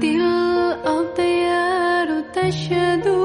تلك الأطيار تشهد